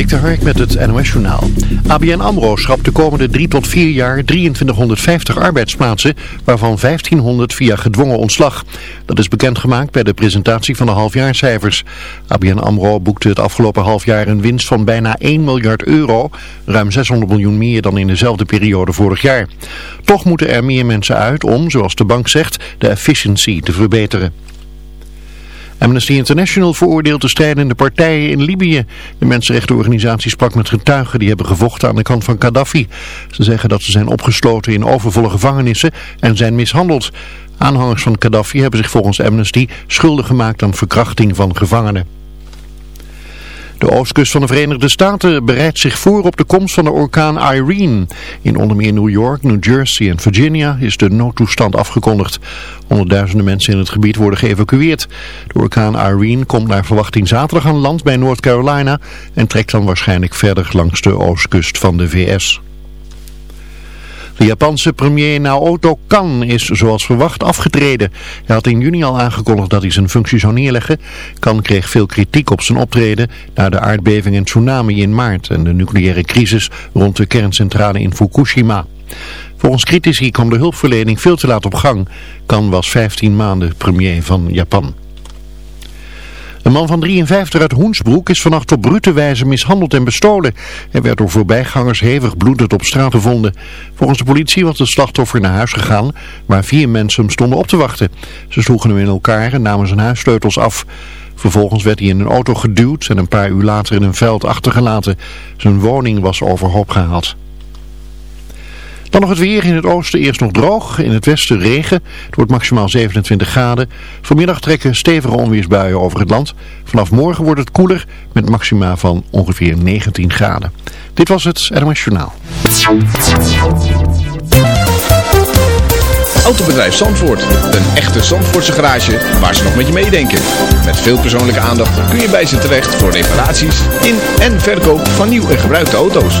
Dik de Hark met het NOS Journaal. ABN AMRO schrapt de komende 3 tot 4 jaar 2350 arbeidsplaatsen, waarvan 1500 via gedwongen ontslag. Dat is bekendgemaakt bij de presentatie van de halfjaarcijfers. ABN AMRO boekte het afgelopen halfjaar een winst van bijna 1 miljard euro, ruim 600 miljoen meer dan in dezelfde periode vorig jaar. Toch moeten er meer mensen uit om, zoals de bank zegt, de efficiëntie te verbeteren. Amnesty International veroordeelt de strijdende partijen in Libië. De mensenrechtenorganisatie sprak met getuigen die hebben gevochten aan de kant van Gaddafi. Ze zeggen dat ze zijn opgesloten in overvolle gevangenissen en zijn mishandeld. Aanhangers van Gaddafi hebben zich volgens Amnesty schuldig gemaakt aan verkrachting van gevangenen. De oostkust van de Verenigde Staten bereidt zich voor op de komst van de orkaan Irene. In onder meer New York, New Jersey en Virginia is de noodtoestand afgekondigd. Honderdduizenden mensen in het gebied worden geëvacueerd. De orkaan Irene komt naar verwachting zaterdag aan land bij North Carolina en trekt dan waarschijnlijk verder langs de oostkust van de VS. De Japanse premier Naoto Kan is zoals verwacht afgetreden. Hij had in juni al aangekondigd dat hij zijn functie zou neerleggen. Kan kreeg veel kritiek op zijn optreden na de aardbeving en tsunami in maart en de nucleaire crisis rond de kerncentrale in Fukushima. Volgens critici kwam de hulpverlening veel te laat op gang. Kan was 15 maanden premier van Japan. Een man van 53 uit Hoensbroek is vannacht op brute wijze mishandeld en bestolen. Hij werd door voorbijgangers hevig bloedend op straat gevonden. Volgens de politie was het slachtoffer naar huis gegaan, waar vier mensen hem stonden op te wachten. Ze sloegen hem in elkaar en namen zijn huissleutels af. Vervolgens werd hij in een auto geduwd en een paar uur later in een veld achtergelaten. Zijn woning was overhoop gehaald. Dan nog het weer in het oosten eerst nog droog, in het westen regen. Het wordt maximaal 27 graden. Vanmiddag trekken stevige onweersbuien over het land. Vanaf morgen wordt het koeler met maxima van ongeveer 19 graden. Dit was het NMS Journaal. Autobedrijf Zandvoort. Een echte Zandvoortse garage waar ze nog met je meedenken. Met veel persoonlijke aandacht kun je bij ze terecht voor reparaties in en verkoop van nieuw en gebruikte auto's.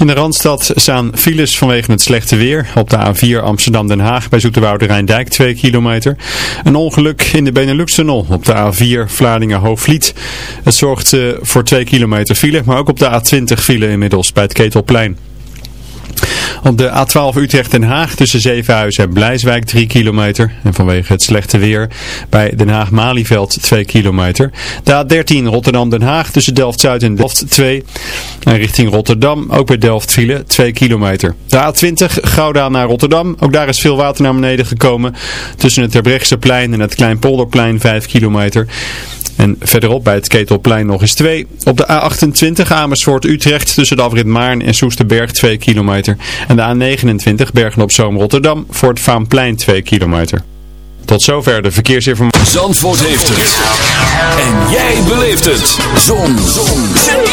In de Randstad staan files vanwege het slechte weer. Op de A4 Amsterdam-Den Haag bij Zoeterwoude Rijndijk 2 kilometer. Een ongeluk in de Benelux-tunnel op de A4 Vlaardingen-Hoofdvliet. Het zorgt uh, voor 2 kilometer file, maar ook op de A20 file inmiddels bij het Ketelplein. Op de A12 Utrecht-Den Haag tussen Zevenhuizen en Blijswijk 3 kilometer. En vanwege het slechte weer bij Den Haag-Malieveld 2 kilometer. De A13 Rotterdam-Den Haag tussen Delft-Zuid en Delft 2. En richting Rotterdam ook bij Delft file 2 kilometer. De A20 Gouda naar Rotterdam. Ook daar is veel water naar beneden gekomen. Tussen het Terbrechtseplein en het Kleinpolderplein 5 kilometer. En verderop bij het Ketelplein nog eens 2. Op de A28 Amersfoort-Utrecht tussen de afrit Maarn en Soesterberg 2 kilometer. En de A29 Bergen-op-Zoom-Rotterdam voor het Vaanplein 2 kilometer. Tot zover de verkeersinformatie. Zandvoort heeft het. En jij beleeft het. Zon. Zon.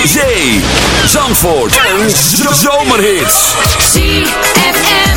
Zee. Zandvoort. En zomerhits. ZFM.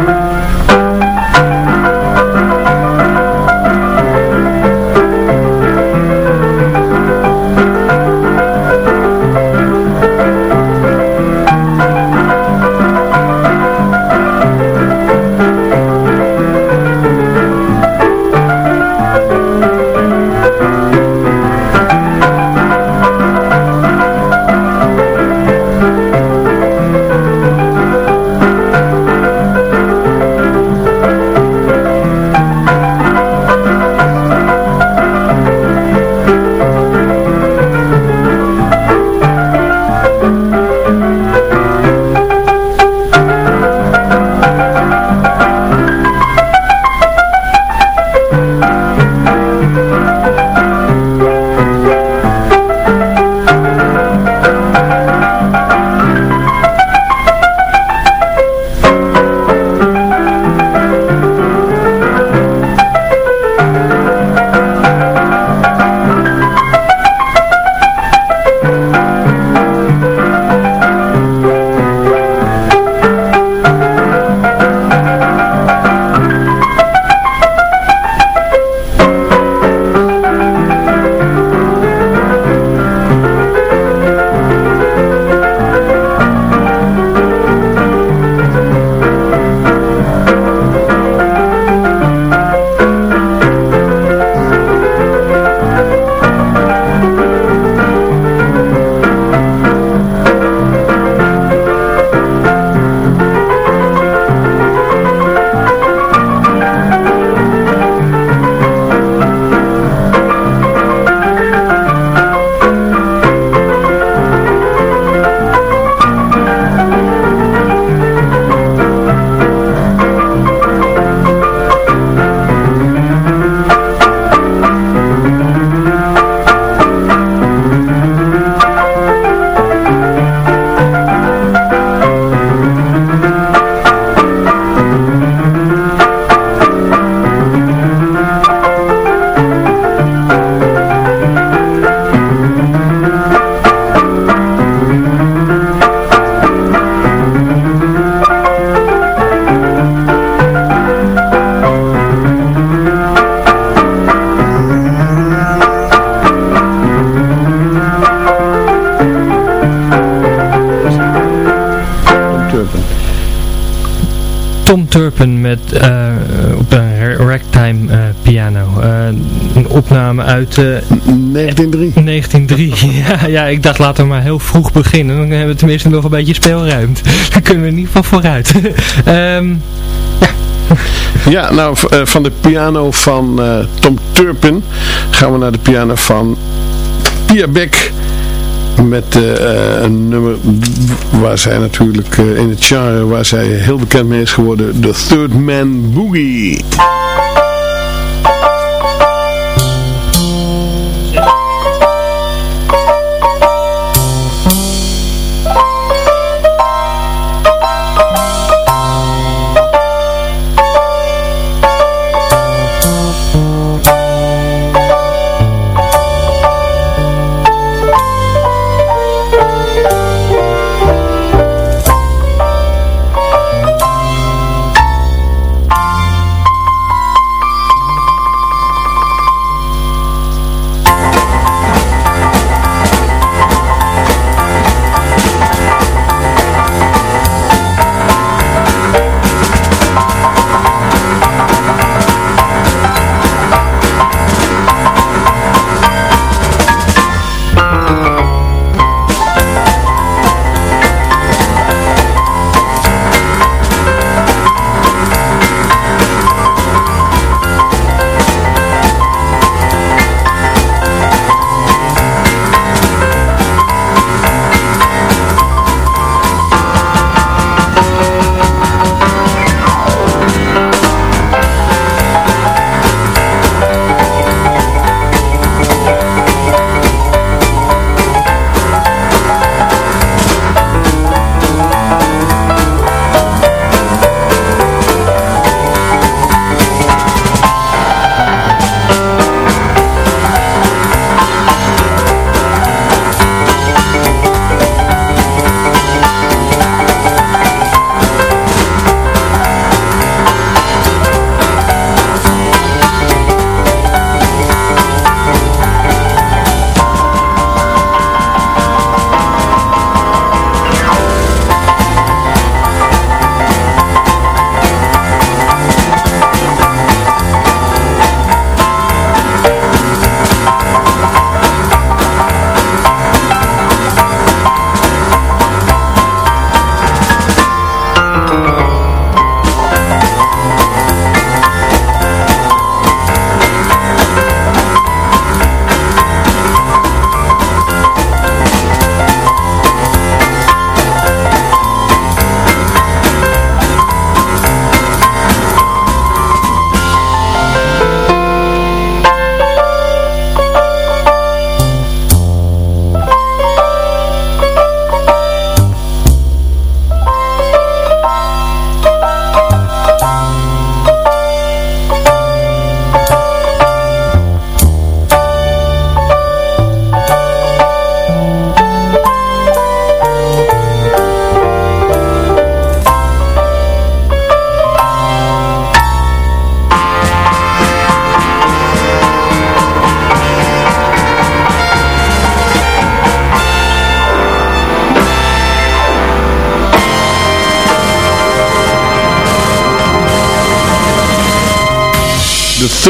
Uit... 1903. 1903, ja, ja, ik dacht laten we maar heel vroeg beginnen. Dan hebben we tenminste nog een beetje speelruimte. Dan kunnen we in ieder geval vooruit. um, ja. Ja, nou van de piano van Tom Turpin gaan we naar de piano van Pia Beck met uh, een nummer waar zij natuurlijk uh, in het genre waar zij heel bekend mee is geworden, The Third Man Boogie.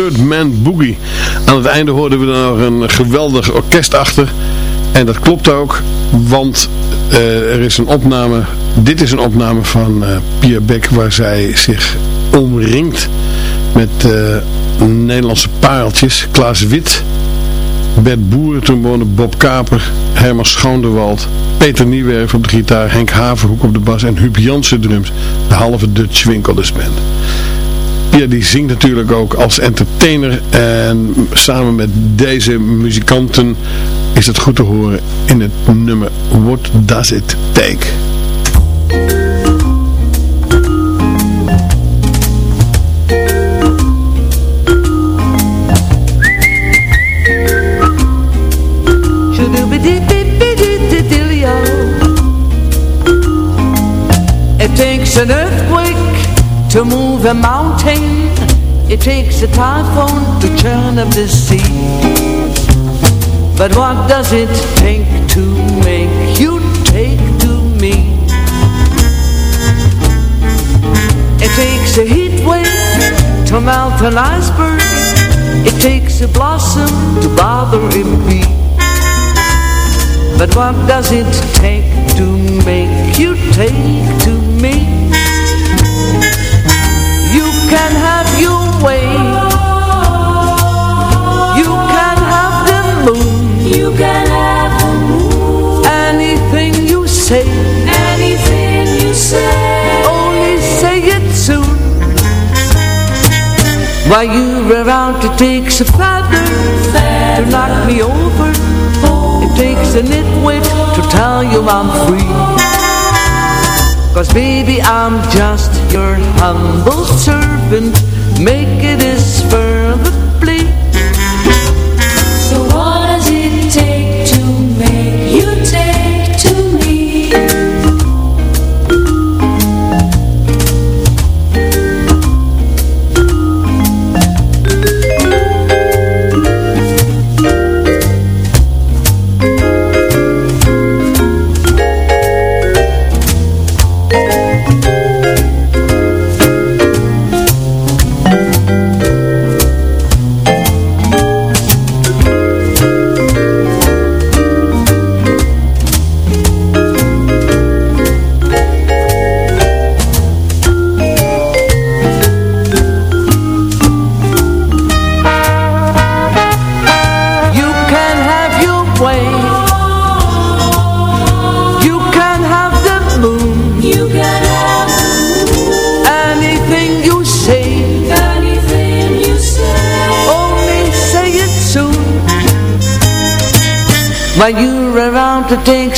Man Boogie. Aan het einde hoorden we er nog een geweldig orkest achter. En dat klopt ook, want uh, er is een opname, dit is een opname van uh, Pia Beck waar zij zich omringt met uh, Nederlandse pareltjes. Klaas Wit, Bert Boeren toen Bob Kaper, Herman Schoonderwald, Peter Niewerf op de gitaar, Henk Haverhoek op de bas en Huub Jansen drums. De halve Dutch Winkelders Band. Ja, die zingt natuurlijk ook als entertainer. En samen met deze muzikanten is het goed te horen in het nummer What Does It Take? A mountain It takes a typhoon to churn up the sea But what does it take to make you take to me? It takes a heat wave to melt an iceberg It takes a blossom to bother a bee But what does it take to make you take to me? You can have. The moon Anything you say. Anything you say. Only say it soon. While you're around it takes a feather To knock me over. It takes a nitwit to tell you I'm free. Cause baby I'm just your humble servant. Make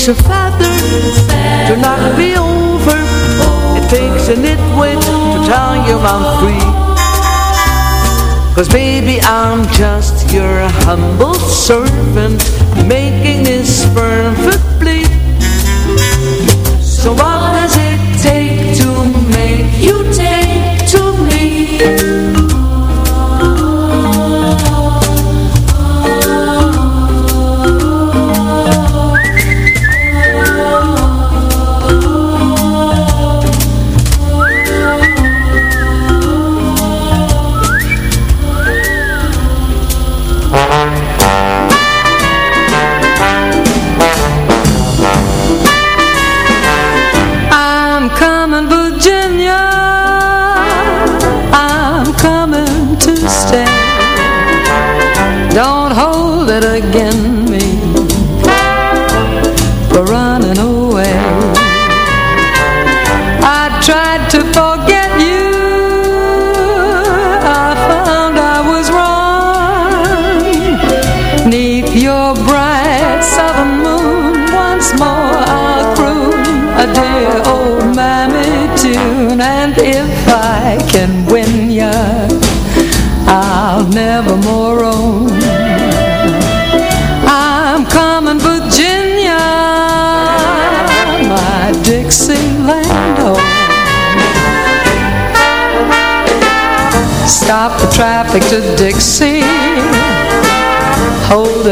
takes a feather To knock me over It takes a nitwit to tell you I'm free Cause baby I'm just your humble servant Making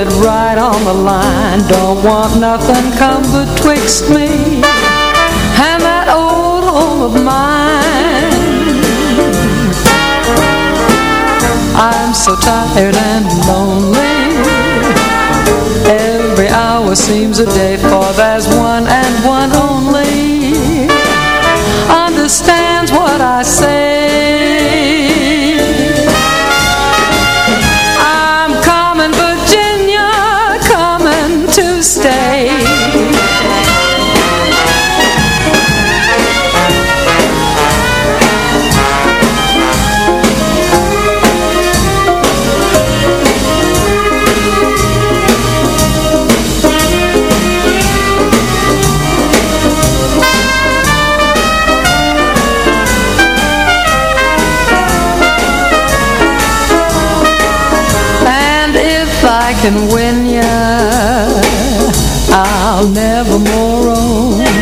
it right on the line. Don't want nothing come betwixt me And that old home of mine. I'm so tired and lonely. Every hour seems a day For there's one and one only. Understands what I say can win ya, I'll never more roam.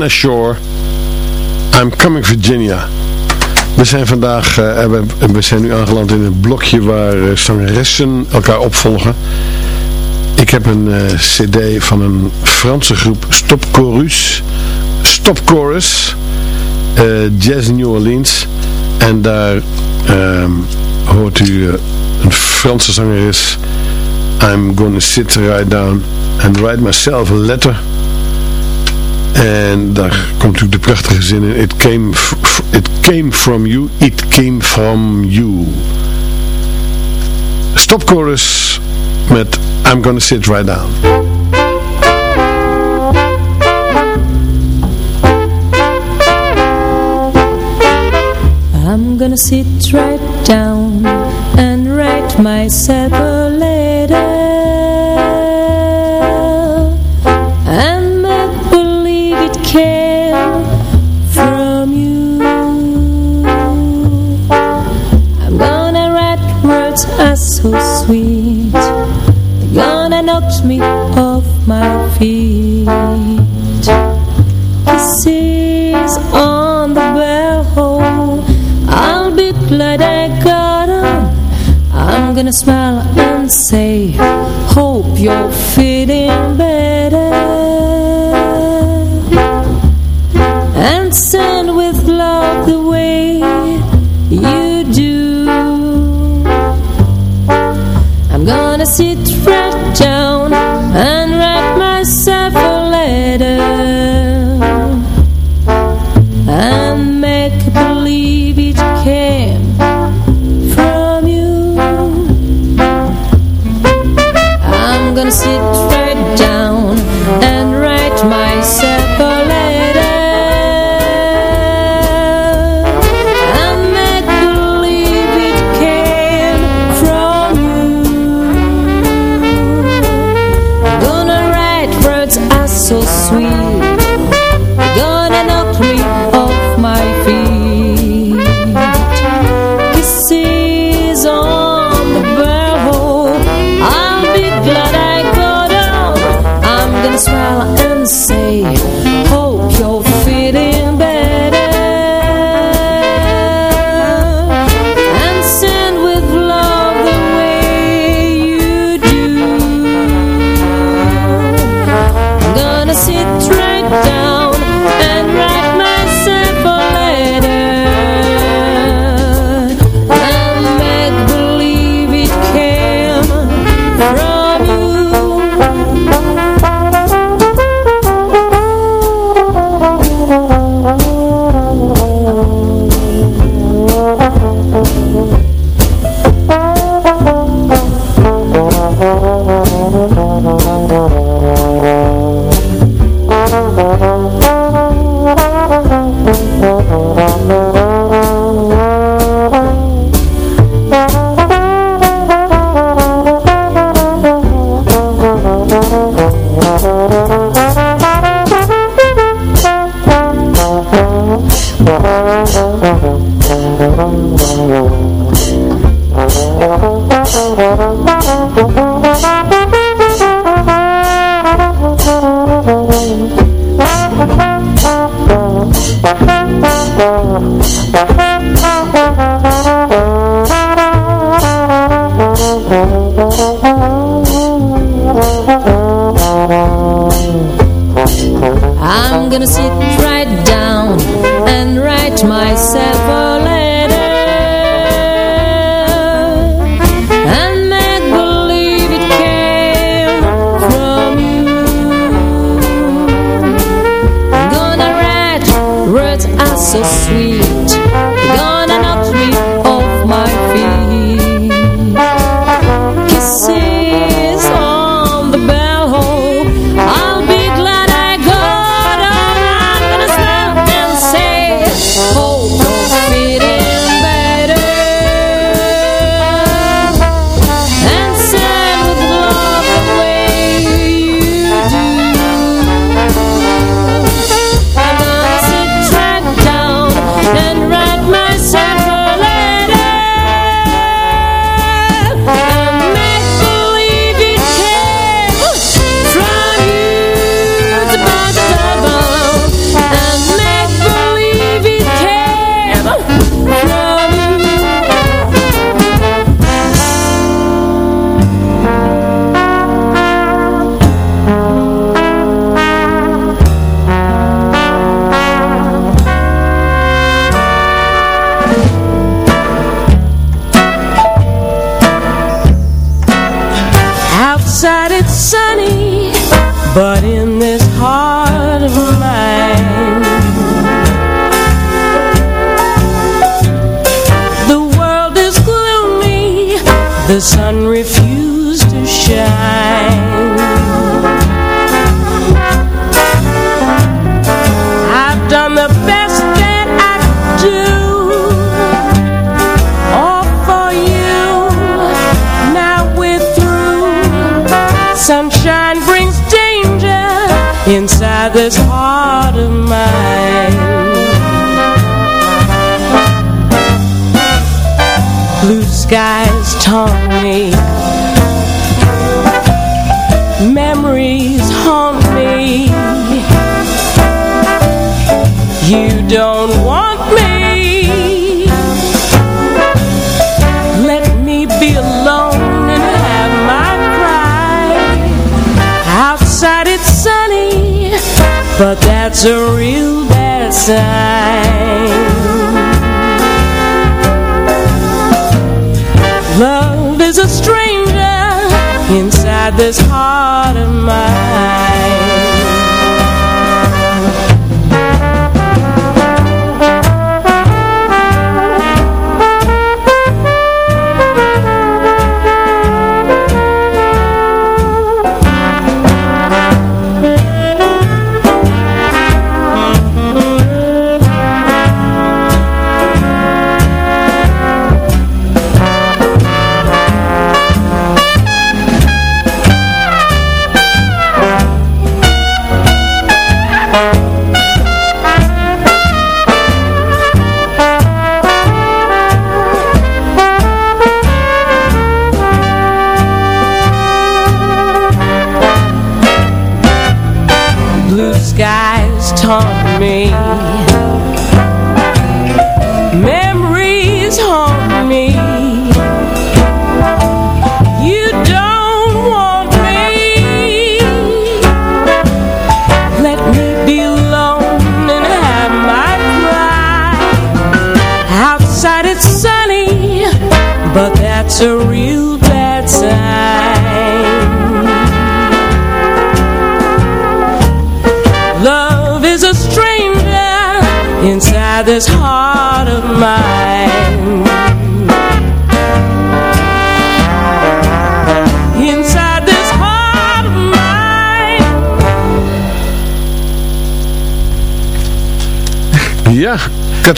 Shore, I'm Coming Virginia. We zijn vandaag, uh, we, zijn nu aangeland in een blokje waar uh, zangeressen elkaar opvolgen. Ik heb een uh, cd van een Franse groep Stop Chorus, Stop Chorus, Jazz New Orleans. En daar ehm, hoort u een Franse zangeres, I'm gonna sit right down and write myself a letter. En daar komt natuurlijk de prachtige zin in. It came, it came from you, it came from you. Stop chorus met I'm gonna sit right down. I'm gonna sit right down and write myself a from you. I'm gonna write words so sweet. They're gonna knock me off my feet. this It's a real bad sign Love is a stranger Inside this heart of mine.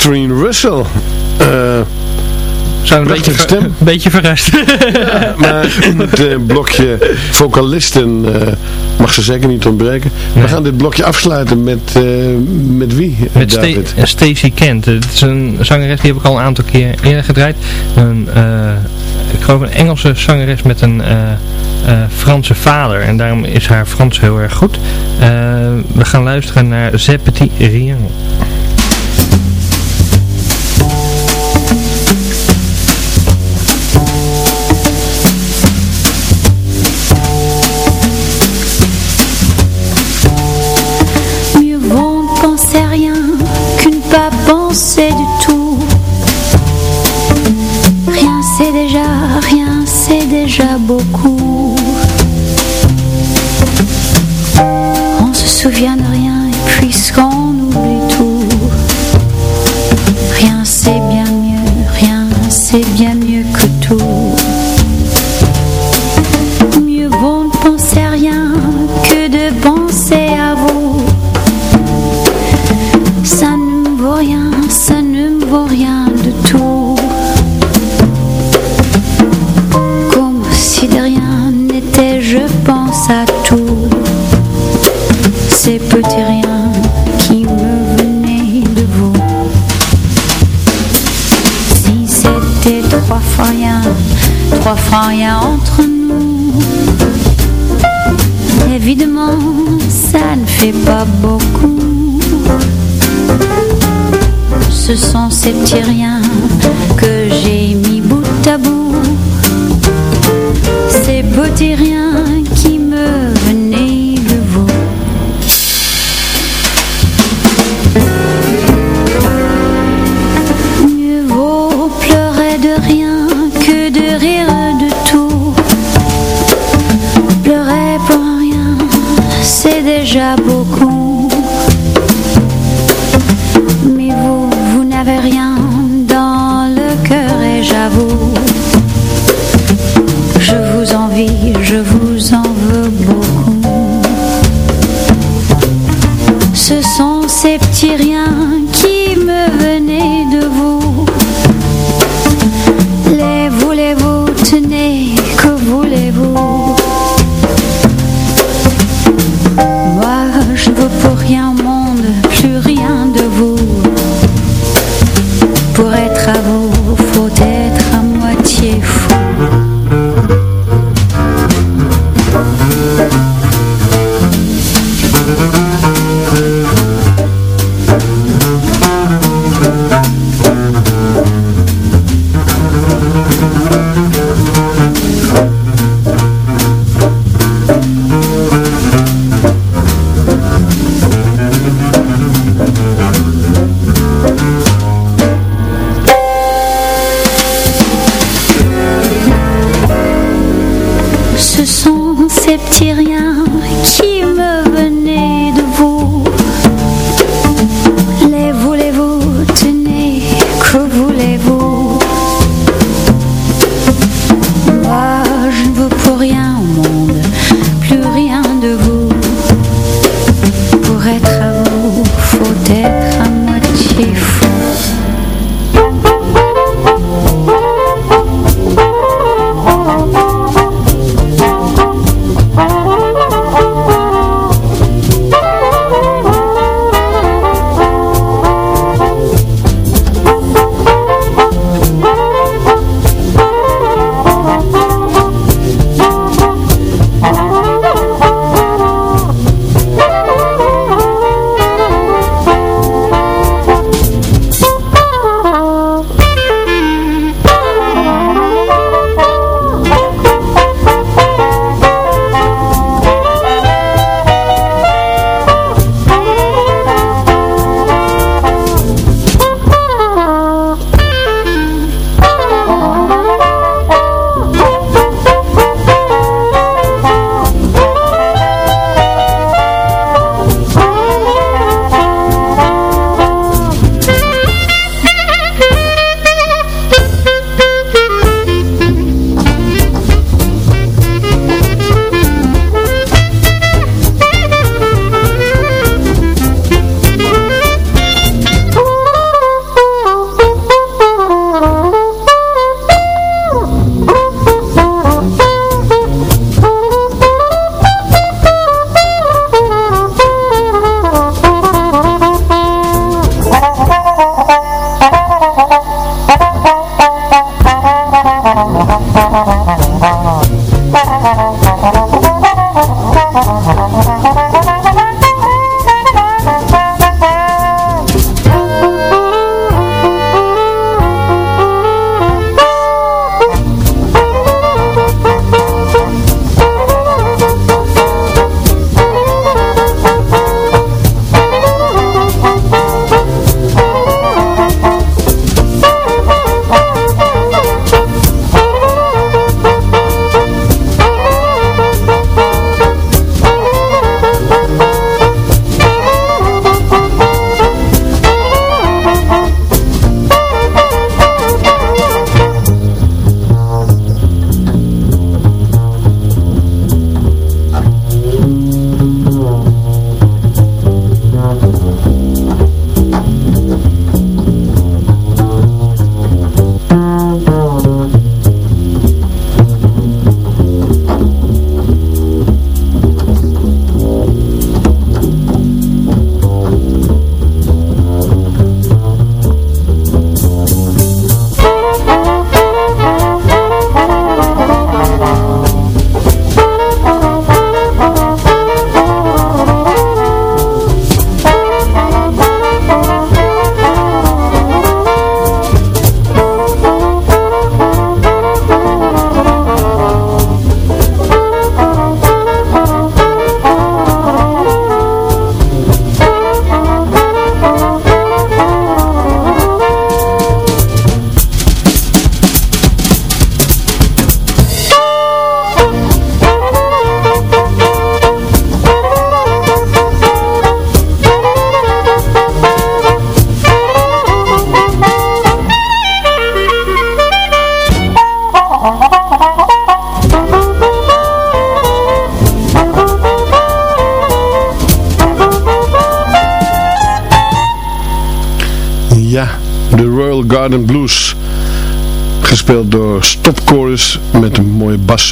Catherine Russell. Eh, uh, zijn een beetje, stem. een beetje verrast. Maar in het eh, blokje vocalisten eh, mag ze zeker niet ontbreken. We gaan dit blokje afsluiten met, met wie? Met Stacey Kent. Het is een zangeres die heb ik al een aantal keer eerder gedraaid. Een, ik geloof een Engelse zangeres met een Franse vader. En daarom is haar Frans heel erg goed. we gaan luisteren naar Zeppetie Rien.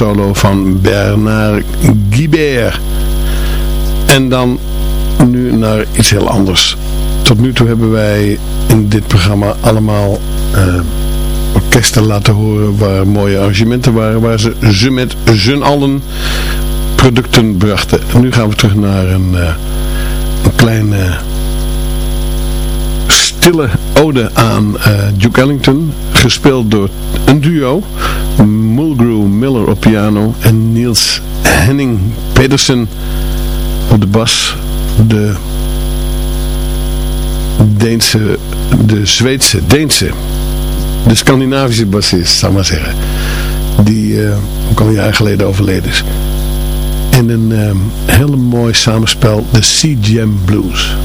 Bassolo van Bernard Guibert. En dan nu naar iets heel anders. Tot nu toe hebben wij in dit programma allemaal uh, orkesten laten horen waar mooie arrangementen waren. Waar ze, ze met z'n allen producten brachten. En nu gaan we terug naar een, uh, een kleine stille ode aan uh, Duke Ellington. Gespeeld door een duo. Mulgrew Miller op piano en Niels Henning Pedersen op de bas. De Deense, de Zweedse, Deense, de Scandinavische bassist, zou ik maar zeggen. Die uh, ook al een jaar geleden overleden is. En een um, hele mooi samenspel, de Sea Jam Blues.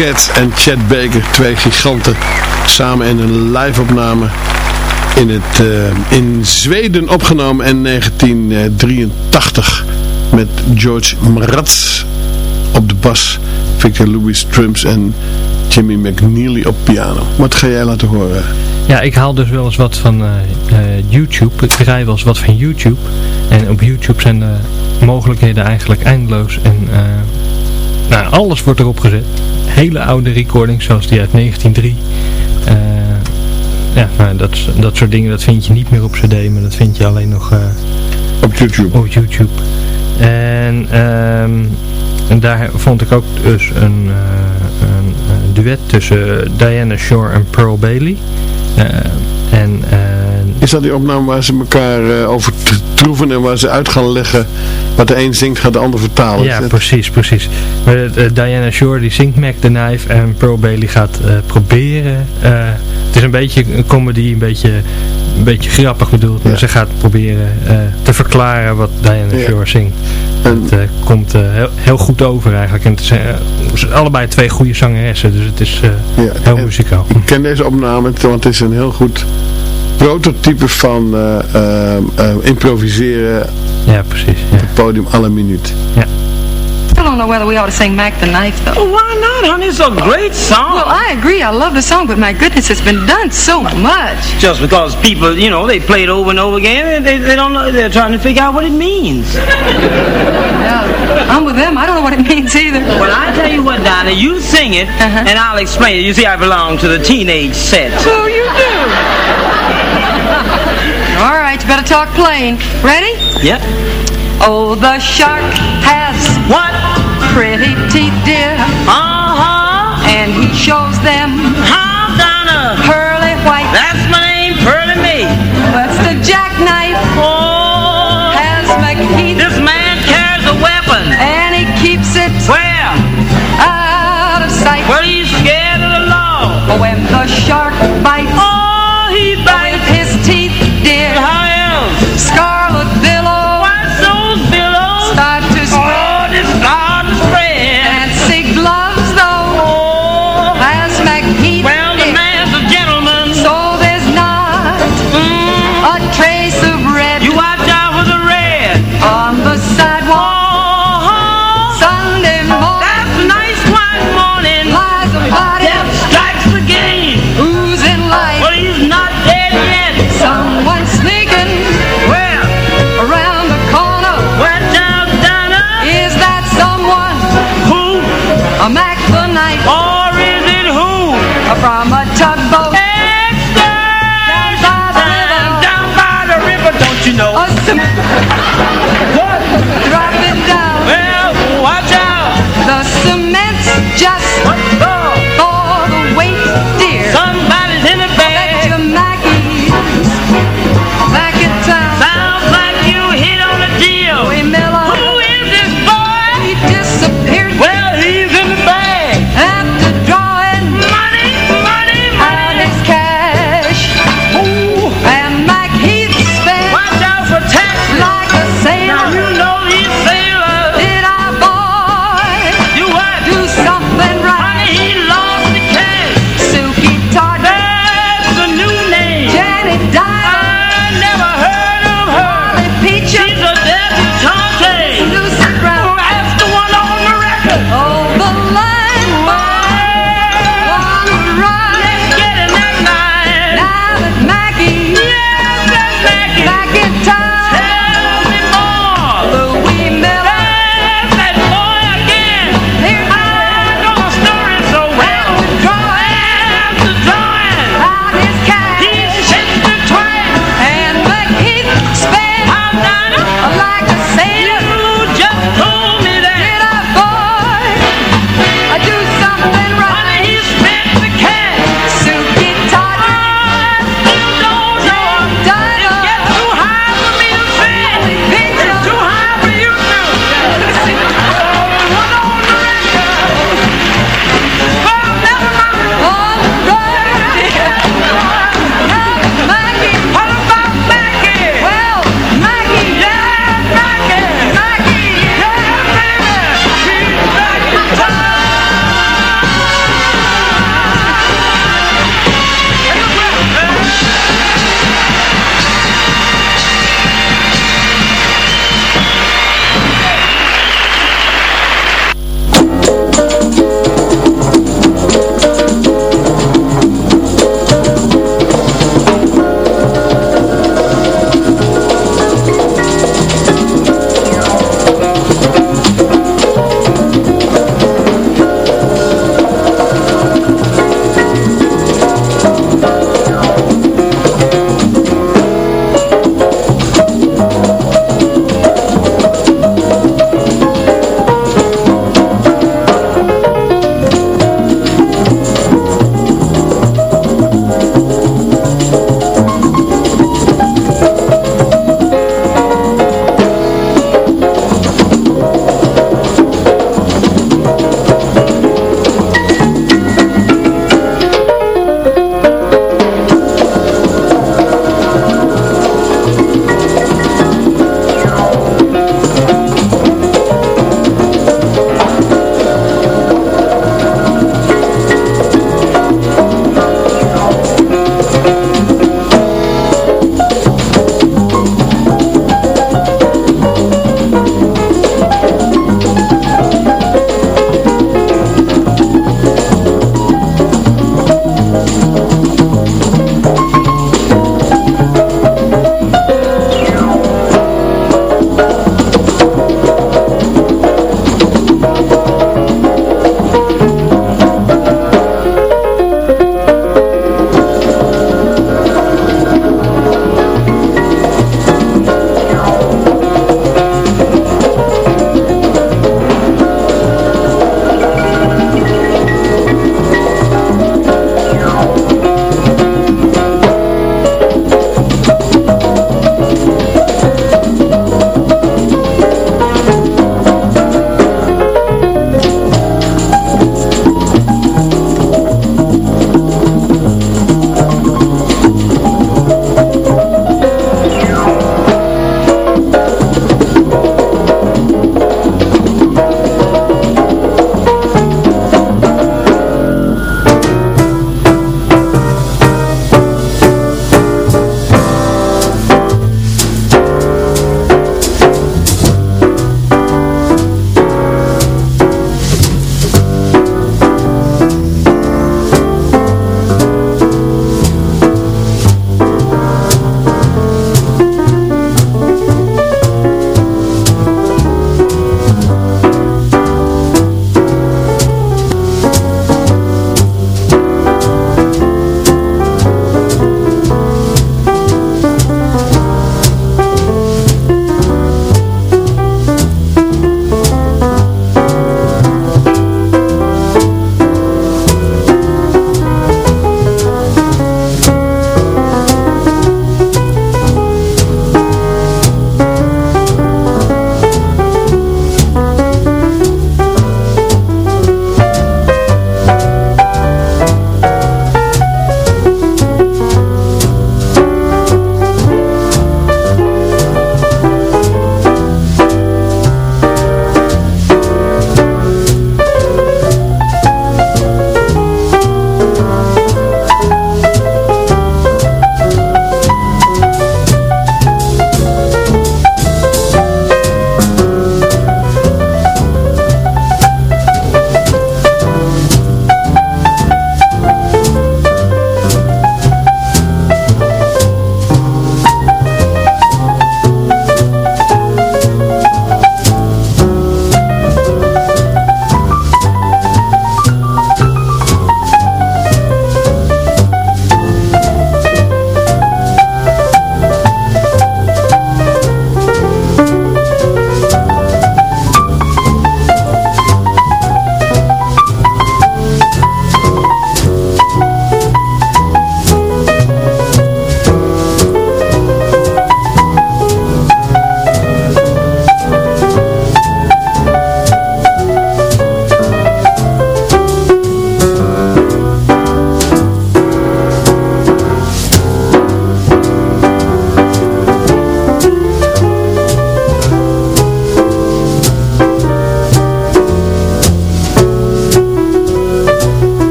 En Chad Baker, twee giganten, samen in een live-opname in, het, eh, in Zweden opgenomen in 1983 met George Mraz op de bas, Victor Louis Trumps en Jimmy McNeely op piano. Wat ga jij laten horen? Ja, ik haal dus wel eens wat van eh, eh, YouTube. Ik draai wel eens wat van YouTube. En op YouTube zijn de mogelijkheden eigenlijk eindeloos. En nou, alles wordt erop gezet. Hele oude recordings, zoals die uit 1903. ja, nou, dat, dat soort dingen, dat vind je niet meer op cd, maar dat vind je alleen nog... op YouTube. Op YouTube. En, ehm, en daar vond ik ook dus een, een duet tussen Diana Shore en Pearl Bailey. en... Is dat die opname waar ze elkaar over troeven en waar ze uit gaan leggen wat de een zingt gaat de ander vertalen? Ja, precies, precies. Maar, uh, Diana Shore die zingt Mac the Knife en Pearl Bailey gaat uh, proberen. het is een beetje een comedy, een beetje, een beetje grappig bedoeld. Maar ze gaat proberen te verklaren wat Diana ja. Shore zingt. En, het komt heel, heel, goed over eigenlijk. En het zijn allebei twee goede zangeressen, dus het is ja, heel muzikaal. Ik ken deze opname, want het is een heel goed prototype van uh, uh, uh, improviseren ja, precies, ja. op het podium alle minuut. Ja. I don't know whether we ought to sing Mac the Knife though. Well, why not, honey? It's a great song. Well, I agree. I love the song, but my goodness, it's been done so much. Just because people, you know, they play it over and over again, they, they don't know, they're trying to figure out what it means. yeah, I'm with them. I don't know what it means either. Well, I tell you what, Donna, you sing it, Uh-huh. and I'll explain it. You see, I belong to the teenage set. So you do. All right, you better talk plain. Ready? Yep. Oh, the shark has What? pretty teeth, dear, Uh-huh. and he shows them How, Donna? pearly white. That's my name, Pearly May. What's the jackknife? Oh, Has McHeath, this man carries a weapon. and he keeps it Where? out of sight. Well, he's scared of the law. When the shark bites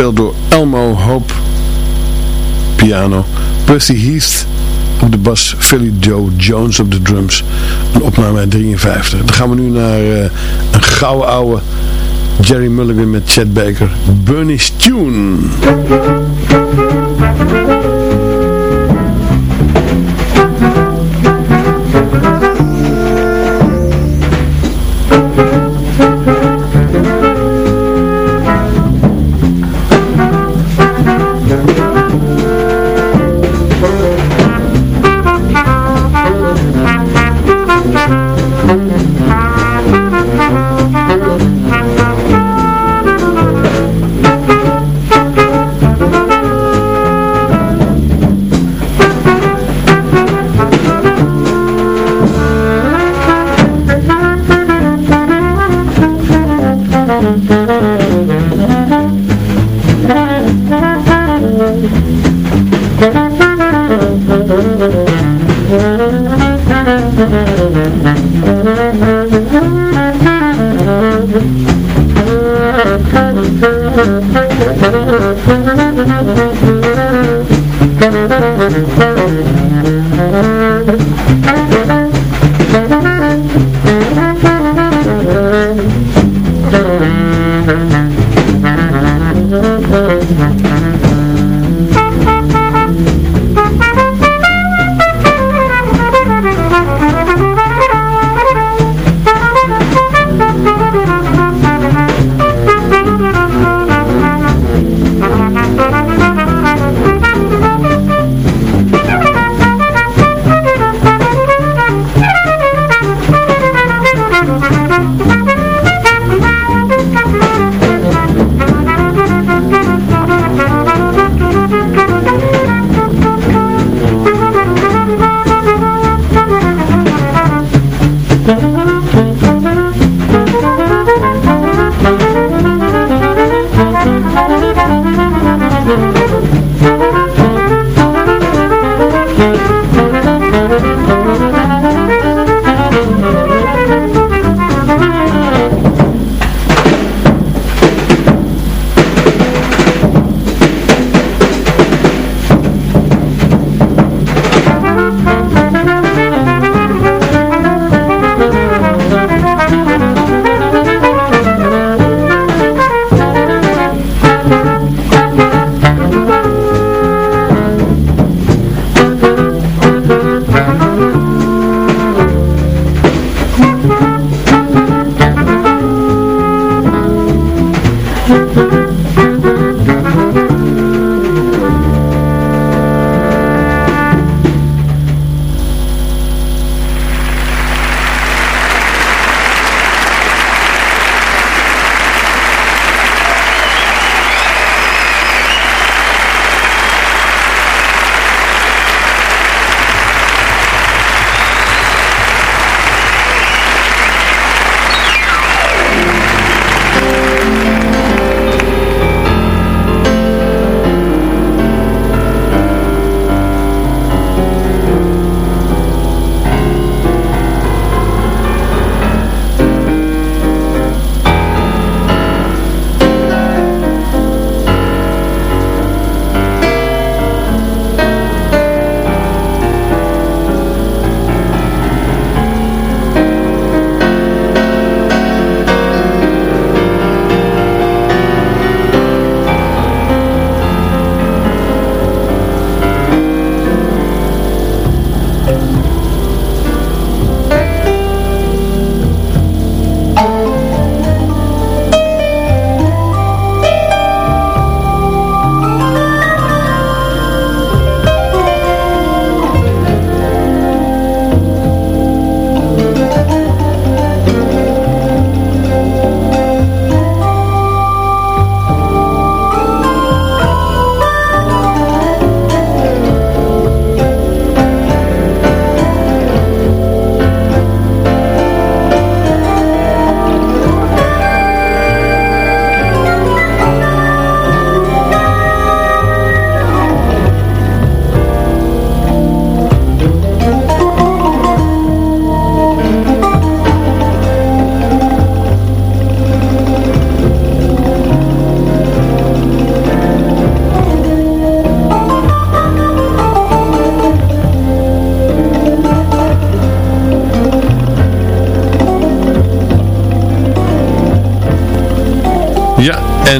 door Elmo Hope, piano, Percy Heath op de bas, Philly Joe Jones op de drums. Een opname uit 53. Dan gaan we nu naar eh, een gouden oude Jerry Mulligan met Chet Baker, Bernie's Tune.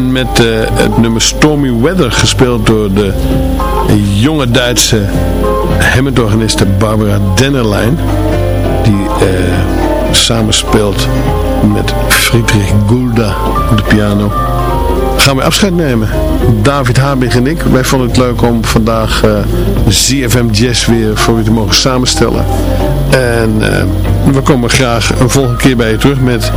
En met eh, het nummer Stormy Weather gespeeld door de jonge Duitse Hammond-organiste Barbara Dennerlein. Die eh, samenspeelt met Friedrich Gulda op de piano. Gaan we afscheid nemen. David Habig en ik. Wij vonden het leuk om vandaag eh ZFM Jazz weer voor u te mogen samenstellen. En we komen graag een volgende keer bij je terug met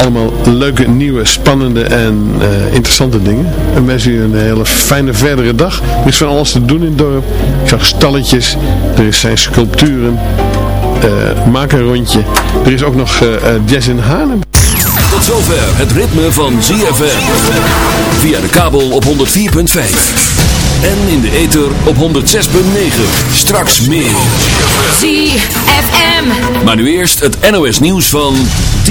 allemaal leuke, nieuwe, spannende en eh, interessante dingen. En wens u een hele fijne verdere dag. Er is van alles te doen in het dorp. Ik zag stalletjes, er zijn sculpturen. Eh, maak een rondje. Er is ook nog eh, eh, jazz in Haarlem. Tot zover het ritme van ZFM. Via de kabel op 104.5. En in de ether op 106.9. Straks meer. ZFM. Maar nu eerst het NOS nieuws van 10.